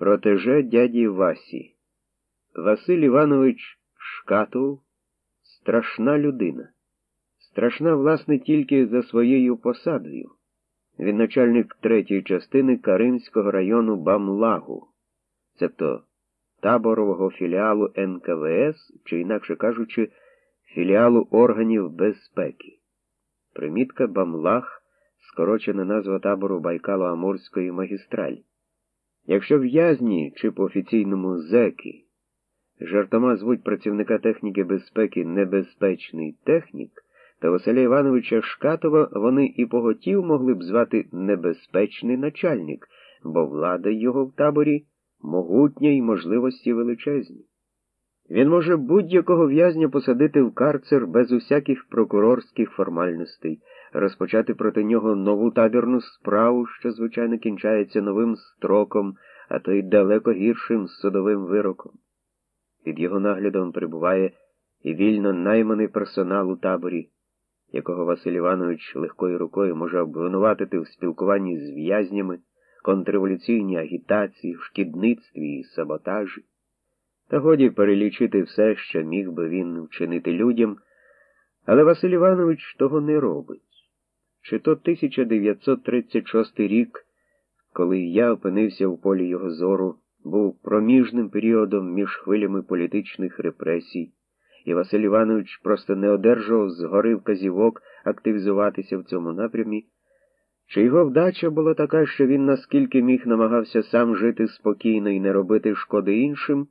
Протеже дяді Васі. Василь Іванович Шкатов страшна людина. Страшна, власне, тільки за своєю посадою. Він начальник третьої частини Каримського району Бамлагу, цебто таборового філіалу НКВС, чи, інакше кажучи, філіалу органів безпеки. Примітка Бамлаг, скорочена назва табору Байкало-Амурської магістралі. Якщо в'язні чи по офіційному зеки жартома звуть працівника техніки безпеки небезпечний технік, та Василя Івановича Шкатова вони і поготів могли б звати небезпечний начальник, бо влада його в таборі могутня і можливості величезні. Він може будь-якого в'язня посадити в карцер без усяких прокурорських формальностей, розпочати проти нього нову табірну справу, що, звичайно, кінчається новим строком, а то й далеко гіршим судовим вироком. Під його наглядом перебуває і вільно найманий персонал у таборі, якого Василь Іванович легкою рукою може обвинуватити в спілкуванні з в'язнями, контрреволюційній агітації, шкідництві і саботажі. Та годі перелічити все, що міг би він вчинити людям, але Василь Іванович того не робить. Чи то 1936 рік, коли я опинився в полі його зору, був проміжним періодом між хвилями політичних репресій, і Василь Іванович просто не одержував згори вказівок активізуватися в цьому напрямі, чи його вдача була така, що він наскільки міг намагався сам жити спокійно і не робити шкоди іншим.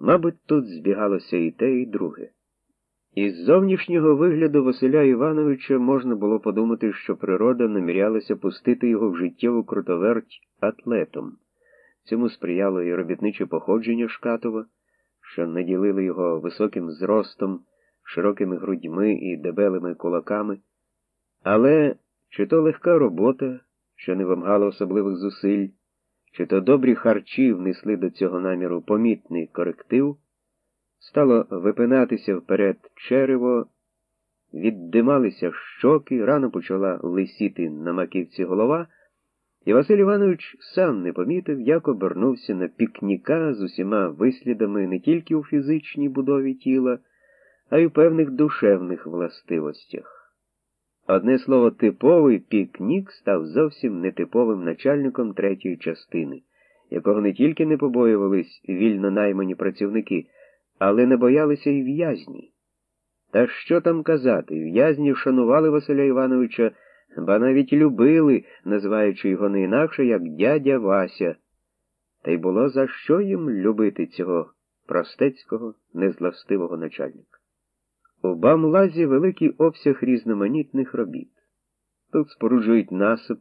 Мабуть, тут збігалося і те, і друге. Із зовнішнього вигляду Василя Івановича можна було подумати, що природа намірялася пустити його в життєву крутоверть атлетом. Цьому сприяло і робітниче походження Шкатова, що наділили його високим зростом, широкими грудьми і дебелими кулаками. Але чи то легка робота, що не вимагала особливих зусиль, чи то добрі харчі внесли до цього наміру помітний коректив, стало випинатися вперед черево, віддималися щоки, рано почала лисіти на маківці голова, і Василь Іванович сам не помітив, як обернувся на пікніка з усіма вислідами не тільки у фізичній будові тіла, а й у певних душевних властивостях. Одне слово, типовий пікнік став зовсім нетиповим начальником третьої частини, якого не тільки не побоювались вільно наймані працівники, але не боялися і в'язні. Та що там казати, в'язні шанували Василя Івановича, ба навіть любили, називаючи його не інакше, як дядя Вася. Та й було за що їм любити цього простецького, незластивого начальника. У Бамлазі великий обсяг різноманітних робіт. Тут споруджують насип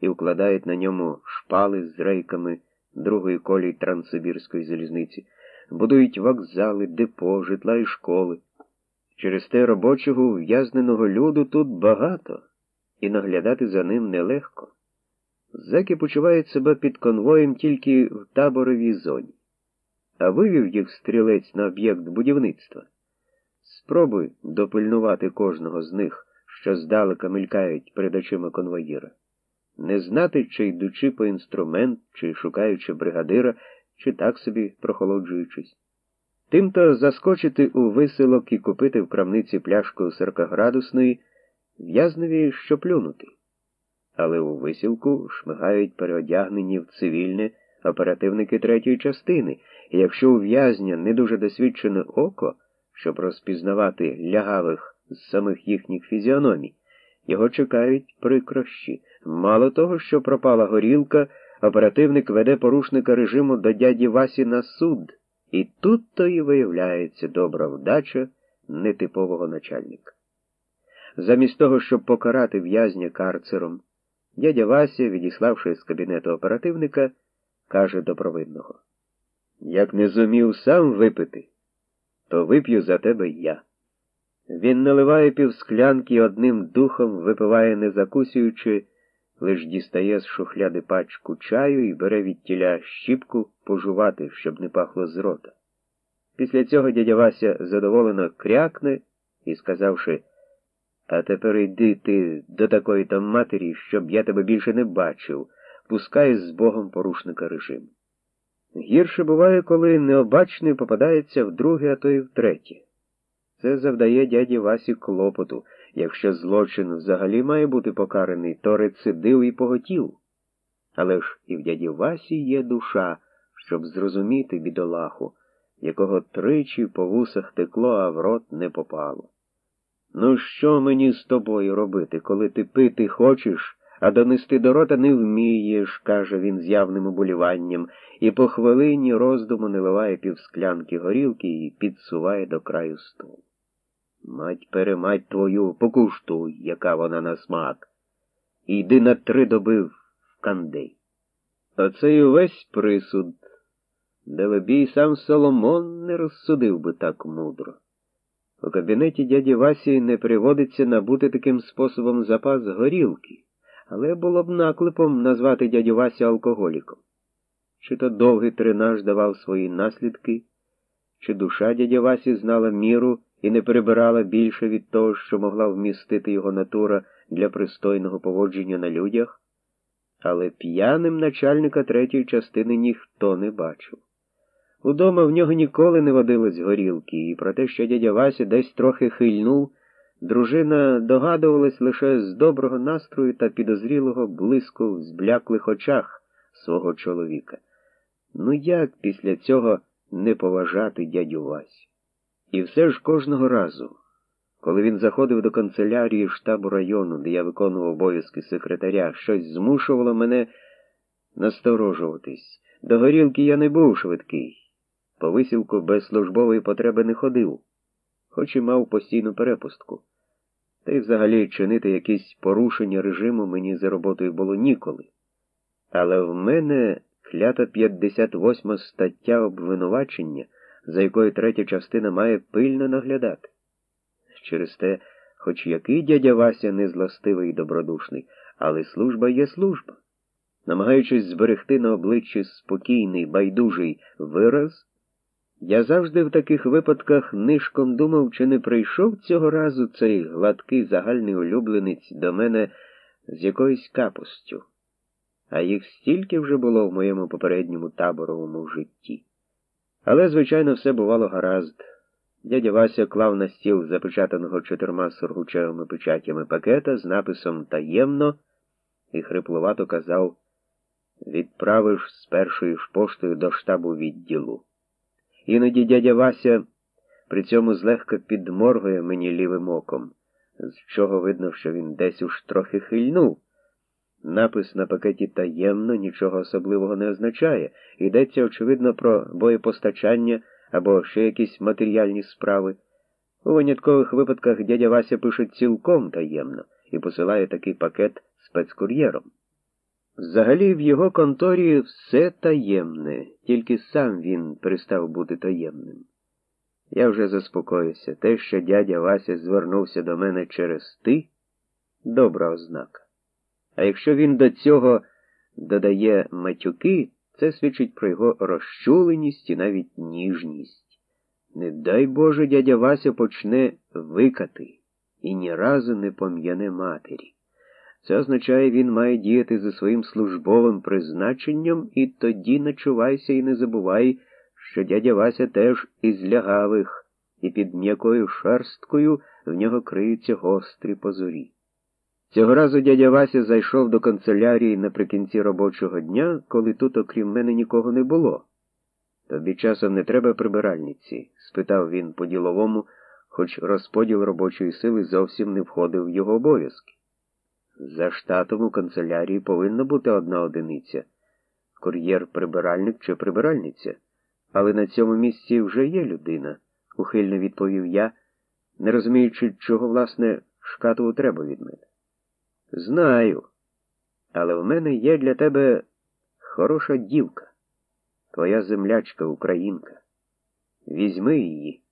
і вкладають на ньому шпали з рейками другої колії Транссибірської залізниці, будують вокзали, депо, житла і школи. Через те робочого ув'язненого люду тут багато, і наглядати за ним нелегко. Зеки почувають себе під конвоєм тільки в таборовій зоні, а вивів їх стрілець на об'єкт будівництва. Спробуй допильнувати кожного з них, що здалека мелькають перед очима конвоїра. Не знати, чи йдучи по інструмент, чи шукаючи бригадира, чи так собі прохолоджуючись. Тимто заскочити у виселок і купити в крамниці пляшку 40-градусної, в'язневі що плюнути. Але у висілку шмигають переодягнені в цивільне оперативники третьої частини, і якщо у в'язня не дуже досвідчене око, щоб розпізнавати лягавих з самих їхніх фізіономій. Його чекають прикрощі. Мало того, що пропала горілка, оперативник веде порушника режиму до дяді Васі на суд, і тут то і виявляється добра вдача нетипового начальника. Замість того, щоб покарати в'язня карцером, дядя Вася, відіславши з кабінету оперативника, каже до провидного Як не зумів сам випити, то вип'ю за тебе я. Він наливає півсклянки одним духом випиває, не закусюючи, лиш дістає з шухляди пачку чаю і бере від тіля щіпку пожувати, щоб не пахло з рота. Після цього дядя Вася задоволено крякне і, сказавши, а тепер йди ти до такої там матері, щоб я тебе більше не бачив, пускає з Богом порушника режиму. Гірше буває, коли необачний попадається вдруге, а то й втретє. Це завдає дяді Васі клопоту. Якщо злочин взагалі має бути покараний, то рецидив і поготів. Але ж і в дяді Васі є душа, щоб зрозуміти бідолаху, якого тричі по вусах текло, а в рот не попало. Ну, що мені з тобою робити, коли ти пити хочеш, а донести до рота не вмієш, каже він з явним оболіванням, і по хвилині роздуму наливає півсклянки горілки і підсуває до краю столу. Мать перемать твою, покуштуй, яка вона на смак. Йди на три доби в кандей. Оце й увесь присуд, де вибій сам Соломон не розсудив би так мудро. У кабінеті дяді Васі не приводиться набути таким способом запас горілки, але було б наклепом назвати дядю Васі алкоголіком. Чи то довгий тренаж давав свої наслідки, чи душа дядя Васі знала міру і не прибирала більше від того, що могла вмістити його натура для пристойного поводження на людях, але п'яним начальника третьої частини ніхто не бачив. Удома в нього ніколи не водилось горілки, і про те, що дядя Вася десь трохи хильнув, дружина догадувалась лише з доброго настрою та підозрілого блиску в збляклих очах свого чоловіка. Ну як після цього не поважати дядю Васю? І все ж кожного разу, коли він заходив до канцелярії штабу району, де я виконував обов'язки секретаря, щось змушувало мене насторожуватись. До горілки я не був швидкий. По висілку без службової потреби не ходив, хоч і мав постійну перепустку. Та й взагалі чинити якісь порушення режиму мені за роботою було ніколи. Але в мене клята 58 стаття обвинувачення за якою третя частина має пильно наглядати. Через те, хоч який дядя Вася не злостивий і добродушний, але служба є служба. Намагаючись зберегти на обличчі спокійний, байдужий вираз, я завжди в таких випадках нишком думав, чи не прийшов цього разу цей гладкий загальний улюбленець до мене з якоюсь капустю, а їх стільки вже було в моєму попередньому таборовому житті. Але, звичайно, все бувало гаразд. Дядя Вася клав на стіл запечатаного чотирма сургучевими печатями пакета з написом таємно і хрипловато казав відправиш з першою ж поштою до штабу відділу. Іноді дядя Вася при цьому злегка підморгує мені лівим оком, з чого видно, що він десь уж трохи хильнув. Напис на пакеті таємно нічого особливого не означає. Йдеться, очевидно, про боєпостачання або ще якісь матеріальні справи. У виняткових випадках дядя Вася пише цілком таємно і посилає такий пакет спецкур'єром. Взагалі в його конторі все таємне, тільки сам він перестав бути таємним. Я вже заспокоюся. Те, що дядя Вася звернувся до мене через ти добра ознака. А якщо він до цього додає матюки, це свідчить про його розчуленість і навіть ніжність. Не дай Боже, дядя Вася почне викати і ні разу не пом'яне матері. Це означає, він має діяти за своїм службовим призначенням, і тоді начувайся і не забувай, що дядя Вася теж із лягавих, і під м'якою шерсткою в нього криються гострі позорі. Цього разу дядя Вася зайшов до канцелярії наприкінці робочого дня, коли тут, окрім мене, нікого не було. Тобі часом не треба прибиральниці? спитав він по-діловому, хоч розподіл робочої сили зовсім не входив в його обов'язки. За штатом у канцелярії повинна бути одна одиниця кур'єр-прибиральник чи прибиральниця. Але на цьому місці вже є людина, ухильно відповів я, не розуміючи, чого, власне, шкатову треба від мене. Знаю, але в мене є для тебе хороша дівка, твоя землячка українка. Візьми її,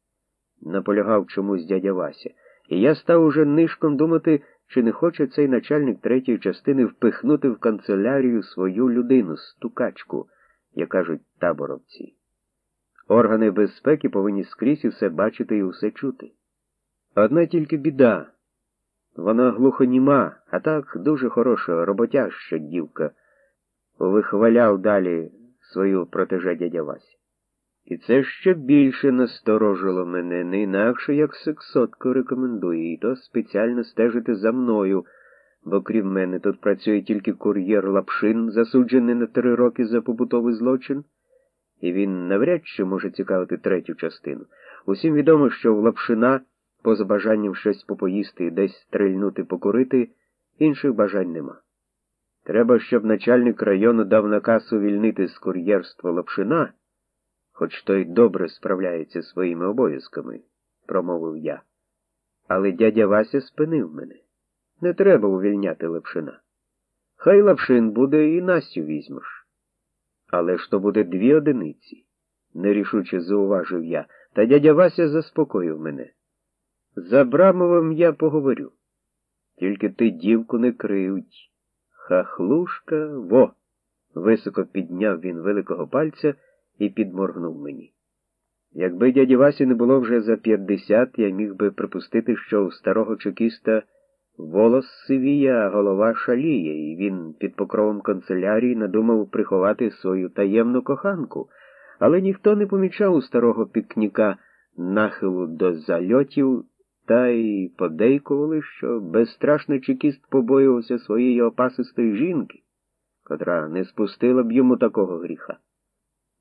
наполягав чомусь дядя Вася, і я став уже нишком думати, чи не хоче цей начальник третьої частини впихнути в канцелярію свою людину, стукачку, як кажуть таборовці. Органи безпеки повинні скрізь усе бачити і усе чути. Одна тільки біда. Вона глухоніма, а так дуже хороша, роботяща дівка. Вихваляв далі свою протеже дядя Вася. І це ще більше насторожило мене, не інакше, як сексотко рекомендує, і то спеціально стежити за мною, бо крім мене тут працює тільки кур'єр Лапшин, засуджений на три роки за побутовий злочин, і він навряд чи може цікавити третю частину. Усім відомо, що в Лапшина, поза бажанням щось попоїсти десь стрельнути покурити, інших бажань нема. Треба, щоб начальник району дав наказ увільнити з кур'єрства Лапшина хоч той добре справляється своїми обов'язками, промовив я. Але дядя Вася спинив мене. Не треба увільняти Лапшина. Хай Лапшин буде і Настю візьмеш. Але ж то буде дві одиниці, нерішуче зауважив я, та дядя Вася заспокоїв мене. З Абрамовим я поговорю. Тільки ти дівку не кривдь. Хахлушка во. Високо підняв він великого пальця і підморгнув мені. Якби дяді Васі не було вже за п'ятдесят, я міг би припустити, що у старого чекіста волос сивіє, голова шаліє, і він під покровом канцелярії надумав приховати свою таємну коханку, але ніхто не помічав у старого пікніка нахилу до зальотів, та й подейкували, що безстрашний чекіст побоювався своєї опасистої жінки, котра не спустила б йому такого гріха.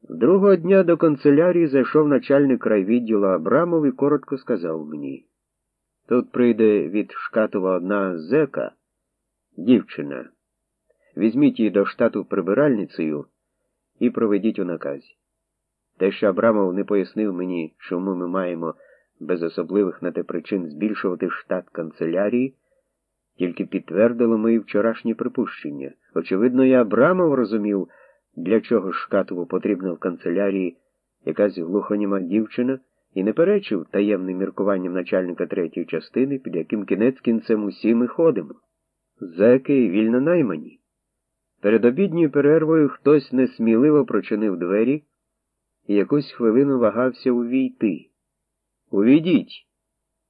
Другого дня до канцелярії зайшов начальник райвідділу Абрамов і коротко сказав мені. Тут прийде від Шкатова одна зека, дівчина. Візьміть її до штату прибиральницею і проведіть у наказі. Те, що Абрамов не пояснив мені, чому ми маємо без особливих на те причин збільшувати штат канцелярії, тільки підтвердило мої вчорашні припущення. Очевидно, і Абрамов розумів для чого Шкатову потрібна в канцелярії якась глухоніма дівчина, і не перечив таємним міркуванням начальника третьої частини, під яким кінець кінцем усі ми ходимо. Зеки вільно наймані. Перед обідньою перервою хтось несміливо прочинив двері і якусь хвилину вагався увійти. Увійдіть,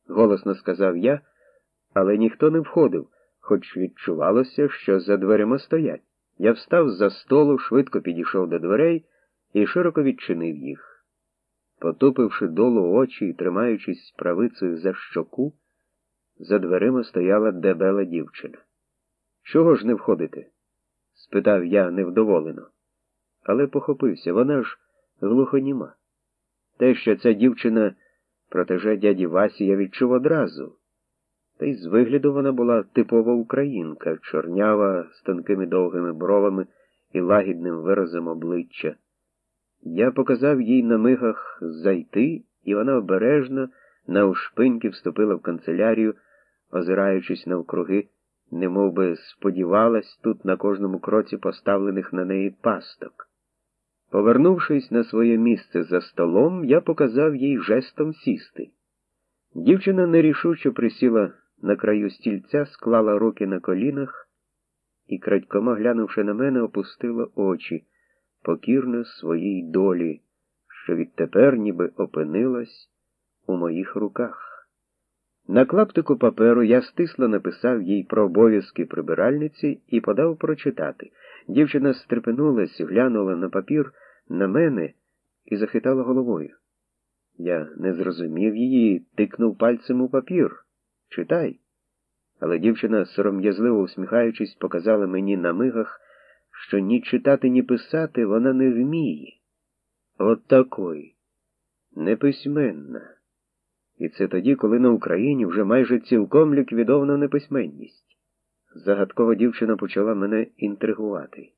голосно сказав я, але ніхто не входив, хоч відчувалося, що за дверима стоять. Я встав за столу, швидко підійшов до дверей і широко відчинив їх. Потупивши долу очі і тримаючись правицею за щоку, за дверима стояла дебела дівчина. Чого ж не входите? спитав я невдоволено. Але похопився, вона ж глухоніма. Те, що ця дівчина протеже дяді Васі, я відчув одразу. Та й з вигляду вона була типова українка, чорнява, з тонкими довгими бровами і лагідним виразом обличчя. Я показав їй на мигах зайти, і вона обережно навшпиньки вступила в канцелярію, озираючись навкруги, немов би сподівалась тут на кожному кроці поставлених на неї пасток. Повернувшись на своє місце за столом, я показав їй жестом сісти. Дівчина нерішуче присіла на краю стільця, склала руки на колінах і, крадькома глянувши на мене, опустила очі, покірно своїй долі, що відтепер ніби опинилась у моїх руках. На клаптику паперу я стисло написав їй про обов'язки прибиральниці і подав прочитати. Дівчина стрепенулась, глянула на папір на мене і захитала головою. Я не зрозумів її, тикнув пальцем у папір. Читай. Але дівчина, сором'язливо усміхаючись, показала мені на мигах, що ні читати, ні писати вона не вміє. От такої. Неписьменна. І це тоді, коли на Україні вже майже цілком ліквідована неписьменність. Загадкова дівчина почала мене інтригувати.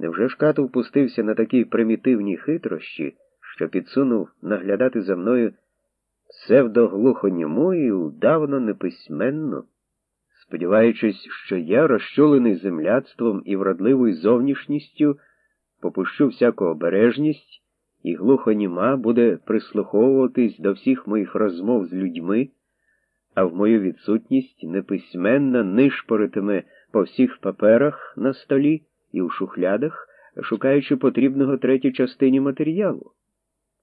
Невже ж Кату впустився на такі примітивні хитрощі, що підсунув наглядати за мною псевдоглухоніму і удавно неписьменно, сподіваючись, що я, розчулений земляцтвом і вродливою зовнішністю, попущу всяку обережність, і глухоніма буде прислуховуватись до всіх моїх розмов з людьми, а в мою відсутність неписьменна нишпоритиме по всіх паперах на столі і у шухлядах, шукаючи потрібного третій частині матеріалу.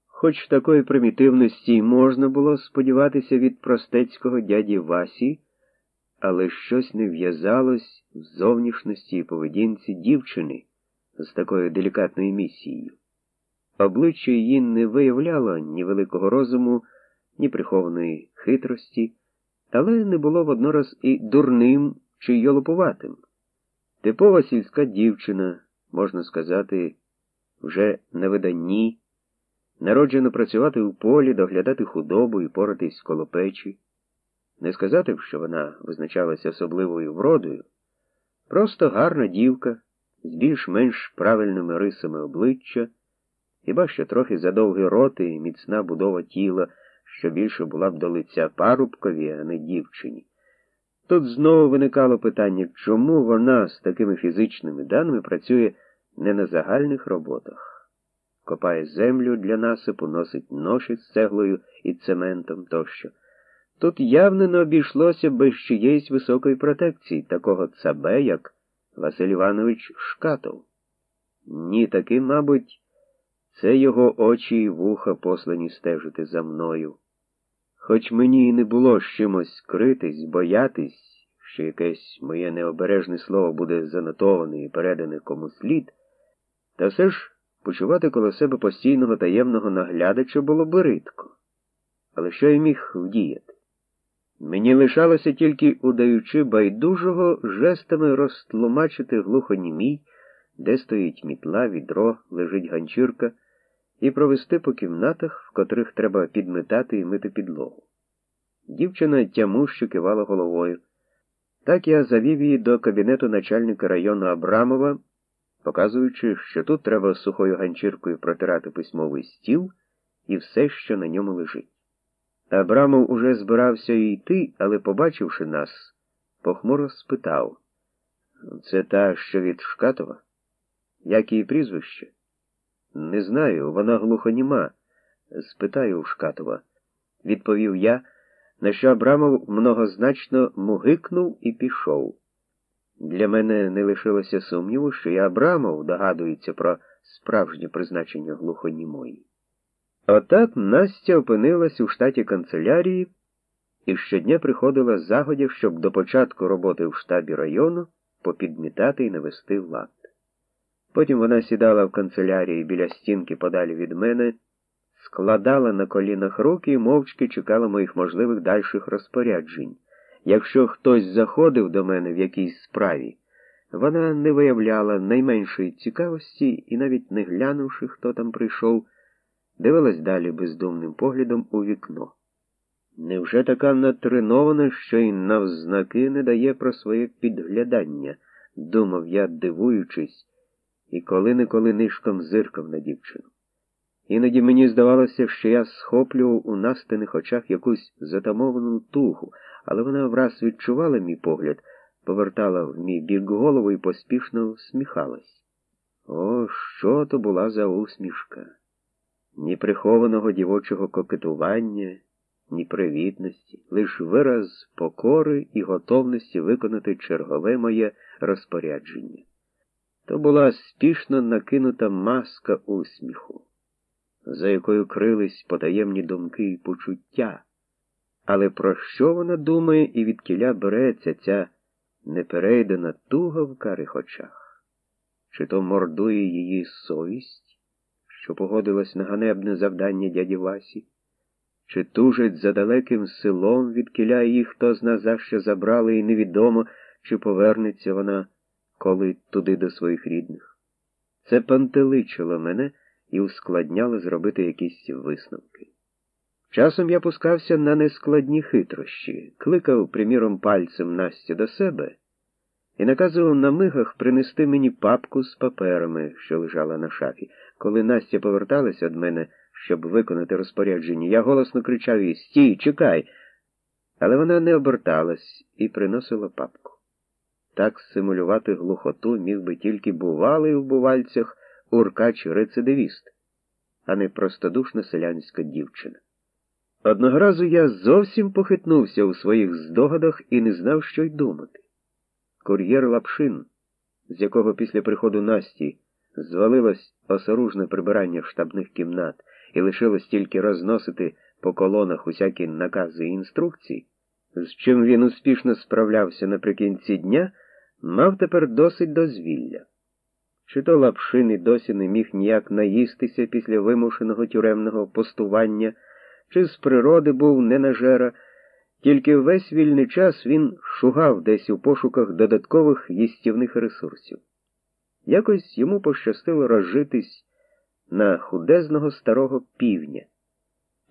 Хоч такої примітивності й можна було сподіватися від простецького дяді Васі, але щось не в'язалось в зовнішності і поведінці дівчини, з такою делікатною місією. Обличчя її не виявляло ні великого розуму, ні прихованої хитрості, але не було воднораз і дурним чи йолопуватим. Типова сільська дівчина, можна сказати, вже на виданні, народжено працювати у полі, доглядати худобу і поратись коло печі. Не сказати, що вона визначалася особливою вродою, просто гарна дівка з більш-менш правильними рисами обличчя, хіба що трохи задовгий рот і міцна будова тіла, що більше була б до лиця парубкові, а не дівчині. Тут знову виникало питання, чому вона з такими фізичними даними працює не на загальних роботах, копає землю для насипу, носить ноші з цеглою і цементом тощо. Тут явно не обійшлося без чиєїсь високої протекції, такого цабе, як Василь Іванович Шкатов. Ні, таки, мабуть, це його очі і вуха послані стежити за мною. Хоч мені і не було з чимось критись, боятись, що якесь моє необережне слово буде занотоване і передане кому слід, та все ж почувати коло себе постійного таємного наглядача було би рідко. Але що я міг вдіяти? Мені лишалося тільки, удаючи байдужого, жестами розтлумачити глухонімій, де стоїть мітла, відро, лежить ганчірка, і провести по кімнатах, в котрих треба підметати і мити підлогу. Дівчина тямущо кивала головою. Так я завів її до кабінету начальника району Абрамова, показуючи, що тут треба сухою ганчіркою протирати письмовий стіл і все, що на ньому лежить. Абрамов уже збирався йти, але, побачивши нас, похмуро спитав це та, що від Шкатова? Як її прізвище? Не знаю, вона глухоніма. Спитаю у Шкатова, відповів я, на що Абрамов многозначно мугикнув і пішов. Для мене не лишилося сумніву, що я Абрамов догадується про справжнє призначення глухонімої. Отак Настя опинилась у штаті канцелярії і щодня приходила загодя, щоб до початку роботи в штабі району попідмітати і навести лад. Потім вона сідала в канцелярії біля стінки подалі від мене, складала на колінах руки і мовчки чекала моїх можливих дальших розпоряджень. Якщо хтось заходив до мене в якійсь справі, вона не виявляла найменшої цікавості і, навіть не глянувши, хто там прийшов, дивилась далі бездумним поглядом у вікно. Невже така натренована, що й навзнаки не дає про своє підглядання, думав я, дивуючись, і коли-неколи нишком зиркав на дівчину. Іноді мені здавалося, що я схоплював у настиних очах якусь затамовану туху, але вона враз відчувала мій погляд, повертала в мій бік голову і поспішно всміхалась. О, що то була за усмішка! Ні прихованого дівочого кокетування, ні привітності, лиш вираз покори і готовності виконати чергове моє розпорядження. То була спішно накинута маска усміху, за якою крились потаємні думки і почуття. Але про що вона думає і від кіля береться ця неперейдена туга в карих очах? Чи то мордує її совість, що погодилась на ганебне завдання дяді Васі? Чи тужить за далеким селом, від кіля її хто зна за що забрали, і невідомо, чи повернеться вона коли туди до своїх рідних? Це пантеличило мене і ускладняло зробити якісь висновки. Часом я пускався на нескладні хитрощі, кликав, приміром, пальцем Настю до себе і наказував на мигах принести мені папку з паперами, що лежала на шафі. Коли Настя поверталася від мене, щоб виконати розпорядження, я голосно кричав їй Стій, чекай. Але вона не оберталась і приносила папку. Так симулювати глухоту міг би тільки бувалий у бувальцях уркач рецидивіст, а не простодушна селянська дівчина. Одного разу я зовсім похитнувся у своїх здогадах і не знав, що й думати. Кур'єр Лапшин, з якого після приходу Насті звалилось осоружне прибирання штабних кімнат і лишилось тільки розносити по колонах усякі накази і інструкції, з чим він успішно справлявся наприкінці дня, мав тепер досить дозвілля. чи то Лапшин і досі не міг ніяк наїстися після вимушеного тюремного постування, чи з природи був ненажера, тільки весь вільний час він шугав десь у пошуках додаткових їстівних ресурсів. Якось йому пощастило розжитись на худезного старого півня,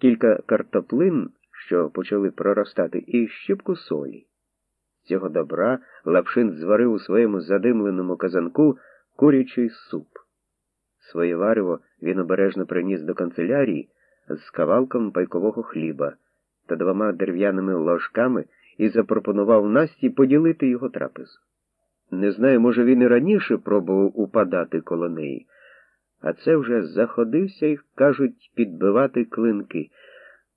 кілька картоплин, що почали проростати, і щіпку солі. Цього добра Лапшин зварив у своєму задимленому казанку курячий суп. Своє варево він обережно приніс до канцелярії з кавалком пайкового хліба та двома дерев'яними ложками і запропонував Насті поділити його трапезу. Не знаю, може, він і раніше пробував упадати коло неї, а це вже заходився і, кажуть, підбивати клинки.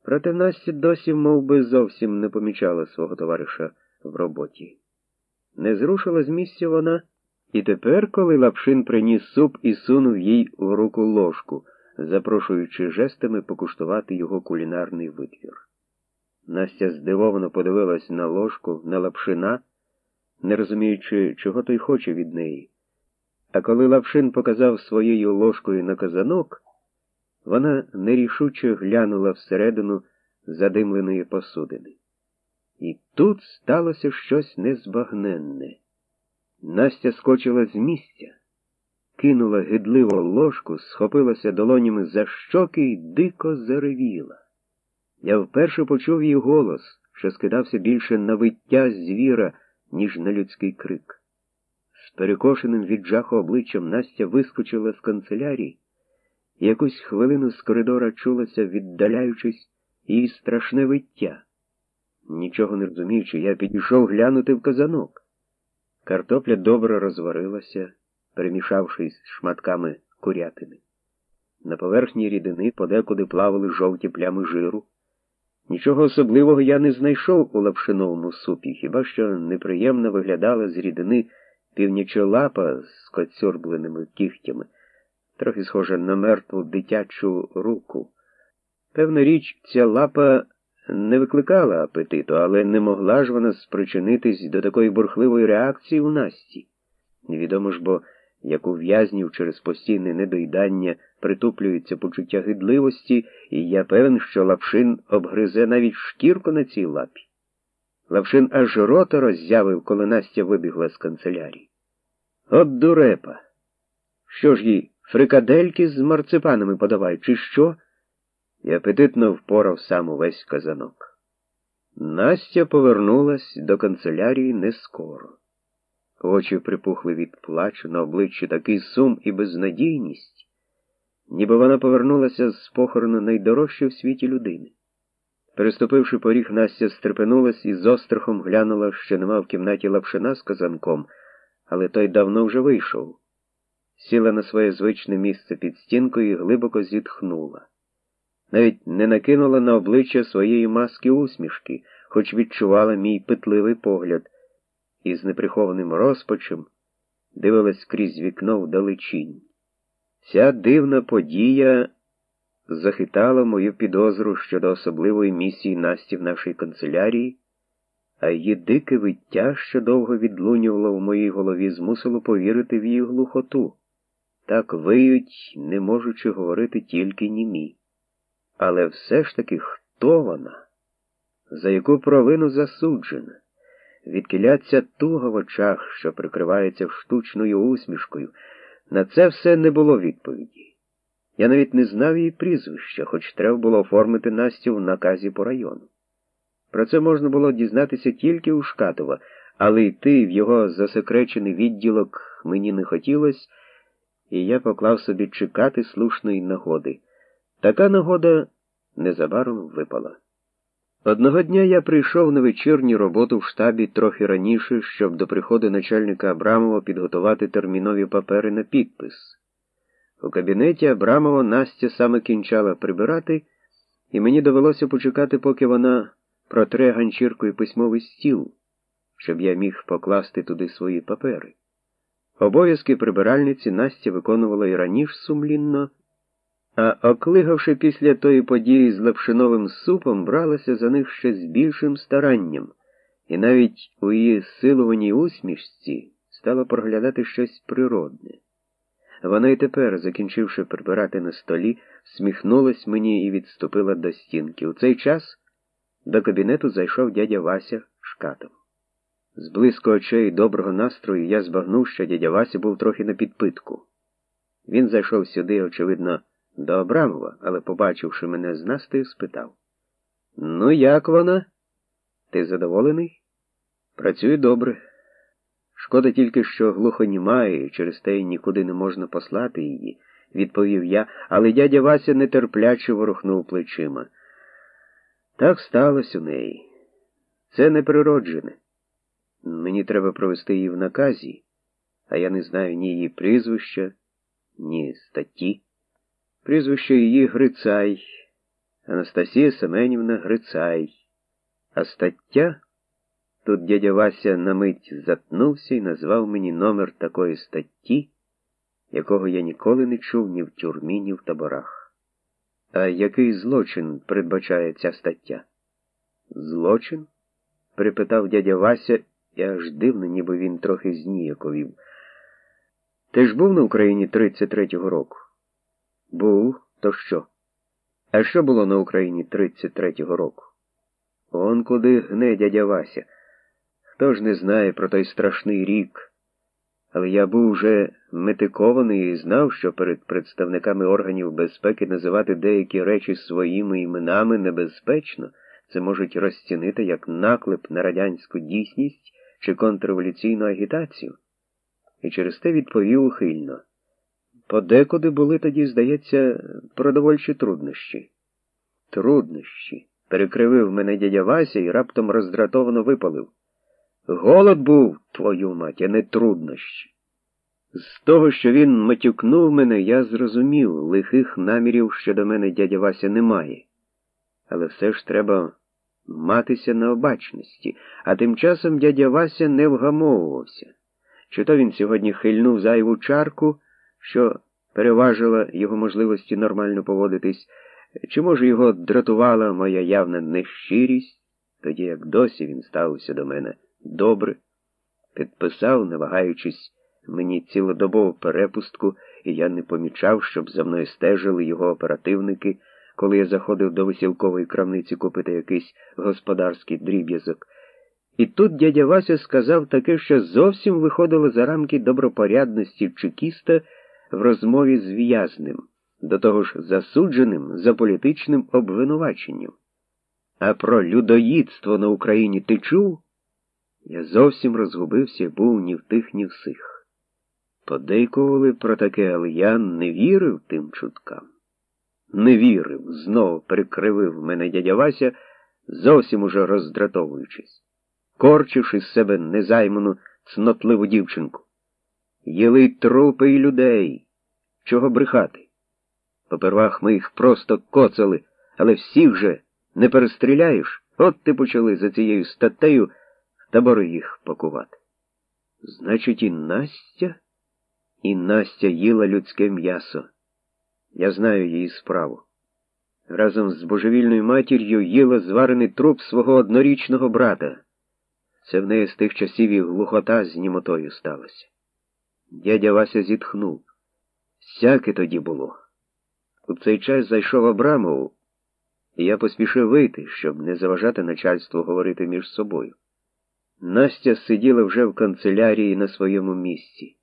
Проте Настя досі мов би, зовсім не помічала свого товариша в роботі. Не зрушила з місця вона, і тепер, коли Лапшин приніс суп і сунув їй у руку ложку, запрошуючи жестами покуштувати його кулінарний витвір. Настя здивовано подивилась на ложку, на лапшина, не розуміючи, чого той хоче від неї. А коли Лапшин показав своєю ложкою на казанок, вона нерішуче глянула всередину задимленої посудини. І тут сталося щось незбагненне. Настя скочила з місця, кинула гидливо ложку, схопилася долонями за щоки і дико заревіла. Я вперше почув її голос, що скидався більше на виття звіра, ніж на людський крик. З перекошеним від жаху обличчям Настя вискочила з канцелярії, і якусь хвилину з коридора чулося, віддаляючись, її страшне виття. Нічого не розуміючи, я підійшов глянути в казанок. Картопля добре розварилася, перемішавшись шматками курятини. На поверхні рідини подекуди плавали жовті плями жиру. Нічого особливого я не знайшов у лапшиновому супі, хіба що неприємно виглядала з рідини північа лапа з коцюрбленими кігтями, трохи схожа на мертву дитячу руку. Певна річ, ця лапа не викликала апетиту, але не могла ж вона спричинитись до такої бурхливої реакції у Насті. Невідомо ж бо, як у в'язнів через постійне недоїдання притуплюється почуття гидливості, і я певен, що Лапшин обгризе навіть шкірку на цій лапі. Лапшин аж рота роззявив, коли Настя вибігла з канцелярії. От дурепа! Що ж їй, фрикадельки з марципанами подавай, чи що? І апетитно впорав сам увесь казанок. Настя повернулась до канцелярії не скоро. Очі припухли від плачу на обличчі такий сум і безнадійність, ніби вона повернулася з похорону найдорожчої в світі людини. Переступивши поріг, Настя стрепенулась і з острахом глянула, що нема в кімнаті лапшина з казанком, але той давно вже вийшов. Сіла на своє звичне місце під стінкою і глибоко зітхнула. Навіть не накинула на обличчя своєї маски усмішки, хоч відчувала мій питливий погляд і з неприхованим розпачем дивилась крізь вікно вдалечінь. Ця дивна подія захитала мою підозру щодо особливої місії Насті в нашій канцелярії, а її дике виття, що довго відлунювало в моїй голові, змусило повірити в її глухоту. Так виють, не можучи говорити тільки німі. Але все ж таки хто вона? За яку провину засуджена? Відкиляться туга в очах, що прикривається штучною усмішкою. На це все не було відповіді. Я навіть не знав її прізвища, хоч треба було оформити Настю в наказі по району. Про це можна було дізнатися тільки у Шкатова, але йти в його засекречений відділок мені не хотілося, і я поклав собі чекати слушної нагоди. Така нагода незабаром випала. Одного дня я прийшов на вечірню роботу в штабі трохи раніше, щоб до приходу начальника Абрамова підготувати термінові папери на підпис. У кабінеті Абрамова Настя саме кінчала прибирати, і мені довелося почекати, поки вона протре ганчіркою письмовий стіл, щоб я міг покласти туди свої папери. Обов'язки прибиральниці Настя виконувала і раніше сумлінно. А оклигавши після тої події з лапшиновим супом, бралася за них ще з більшим старанням, і навіть у її силуваній усмішці стало проглядати щось природне. Вона й тепер, закінчивши прибирати на столі, сміхнулась мені і відступила до стінки. У цей час до кабінету зайшов дядя Вася Шкатов. З близько очей доброго настрою я збагнув, що дядя Вася був трохи на підпитку. Він зайшов сюди, очевидно, до Абрамова, але, побачивши мене з Настею, спитав Ну, як вона? Ти задоволений? Працює добре. Шкода тільки, що глухоніма і через те нікуди не можна послати її, відповів я, але дядя Вася нетерпляче ворухнув плечима. Так сталося у неї. Це неприроджене. Мені треба провести її в наказі, а я не знаю ні її прізвища, ні статті. Прізвище її Грицай, Анастасія Семенівна Грицай, а стаття. Тут дядя Вася на мить затнувся і назвав мені номер такої статті, якого я ніколи не чув ні в тюрмі, ні в таборах. А який злочин передбачає ця стаття? Злочин? припитав дядя Вася, і аж дивно, ніби він трохи зніяковів. Ти ж був на Україні 33-го року? Був, то що? А що було на Україні 33-го року? Он куди гне дядя Вася. Хто ж не знає про той страшний рік? Але я був уже метикований і знав, що перед представниками органів безпеки називати деякі речі своїми іменами небезпечно, це можуть розцінити як наклеп на радянську дійсність чи контрреволюційну агітацію. І через те відповів ухильно. Подекуди були тоді, здається, продовольчі труднощі. Труднощі. Перекривив мене дядя Вася і раптом роздратовано випалив. Голод був, твою мать, а не труднощі. З того, що він матюкнув мене, я зрозумів, лихих намірів щодо мене дядя Вася немає. Але все ж треба матися на обачності, а тим часом дядя Вася не вгамовувався. Чи то він сьогодні хильнув зайву чарку, що переважила його можливості нормально поводитись, чи, може, його дратувала моя явна нещирість, тоді як досі він ставився до мене добре, підписав, не вагаючись, мені цілодобову перепустку, і я не помічав, щоб за мною стежили його оперативники, коли я заходив до висілкової крамниці купити якийсь господарський дріб'язок. І тут дядя Вася сказав таке, що зовсім виходило за рамки добропорядності чекіста в розмові з в'язним, до того ж засудженим за політичним обвинуваченням. А про людоїдство на Україні ти чув? Я зовсім розгубився був ні в тих, ні в сих. Подейкували про таке, але я не вірив тим чуткам. Не вірив, знов прикривив мене дядя Вася, зовсім уже роздратовуючись, корчивши з себе незайману цнотливу дівчинку. Їли трупи й людей. Чого брехати? Попервах ми їх просто коцали, але всіх же не перестріляєш, от ти почали за цією статтею табори їх пакувати. Значить, і Настя, і Настя їла людське м'ясо. Я знаю її справу. Разом з божевільною матір'ю їла зварений труп свого однорічного брата. Це в неї з тих часів і глухота з німотою сталася. Дядя Вася зітхнув. Всяке тоді було. У цей час зайшов Абрамов, і я поспішив вийти, щоб не заважати начальству говорити між собою. Настя сиділа вже в канцелярії на своєму місці.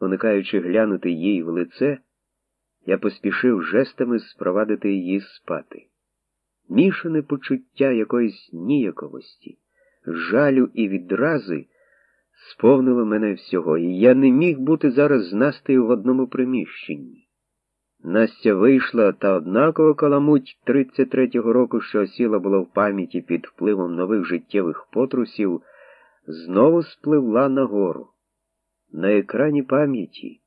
Уникаючи глянути їй в лице, я поспішив жестами спровадити її спати. Мішане почуття якоїсь ніяковості, жалю і відрази сповнило мене всього, і я не міг бути зараз з Настею в одному приміщенні. Настя вийшла та однаково каламуть 33-го року, що осіла була в пам'яті під впливом нових життєвих потрусів знову спливла нагору. На екрані пам'яті,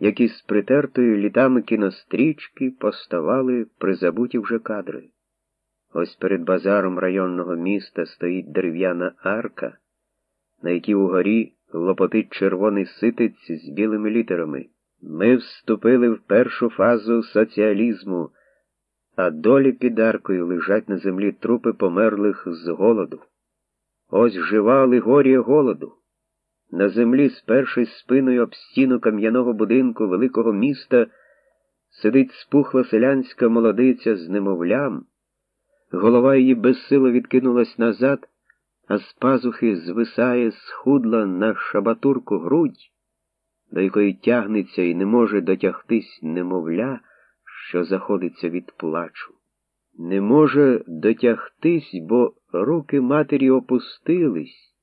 як із притертою літами кінострічки поставали призабуті вже кадри. Ось перед базаром районного міста стоїть дерев'яна арка, на якій угорі лопотить червоний ситець з білими літерами. Ми вступили в першу фазу соціалізму, а долі під аркою лежать на землі трупи померлих з голоду. Ось жива алегорія голоду. На землі, спершись спиною об стіну кам'яного будинку великого міста, сидить спухла селянська молодиця з немовлям, голова її безсило відкинулась назад, а з пазухи звисає схудла на шабатурку грудь, до якої тягнеться і не може дотягтись немовля, що заходиться від плачу. Не може дотягтись, бо руки матері опустились,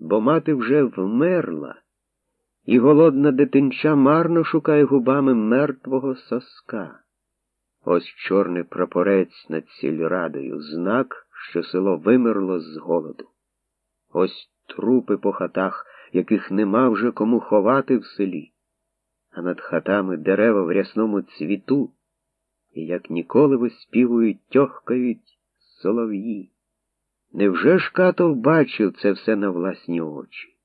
бо мати вже вмерла, і голодна дитинча марно шукає губами мертвого соска. Ось чорний прапорець над сільрадою, знак, що село вимерло з голоду. Ось трупи по хатах, яких нема вже кому ховати в селі, а над хатами дерева в рясному цвіту, і як ніколи виспівують, тьохкають солов'ї. Невже ж Катов бачив це все на власні очі?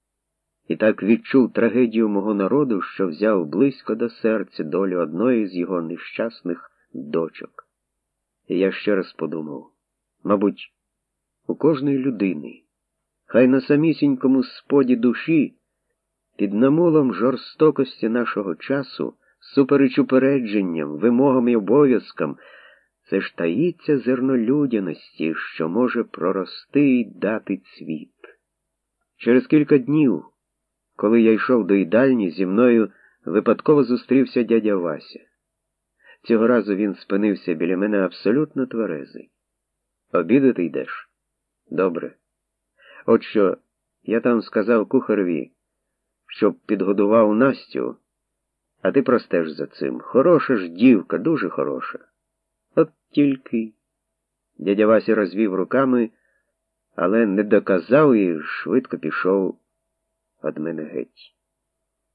І так відчув трагедію мого народу, що взяв близько до серця долю одної з його нещасних дочок. І я ще раз подумав, мабуть, у кожної людини, хай на самісінькому споді душі, під намулом жорстокості нашого часу, супереч упередженням, вимогам і обов'язкам, це ж таїться зерно людяності, що може прорости і дати цвіт. Через кілька днів, коли я йшов до їдальні, зі мною випадково зустрівся дядя Вася. Цього разу він спинився біля мене абсолютно тверезий. Обідати йдеш? Добре. От що, я там сказав кухареві, щоб підгодував Настю, а ти простеж за цим. Хороша ж дівка, дуже хороша. От тільки. Дядя Вася розвів руками, але не доказав і швидко пішов від мене геть.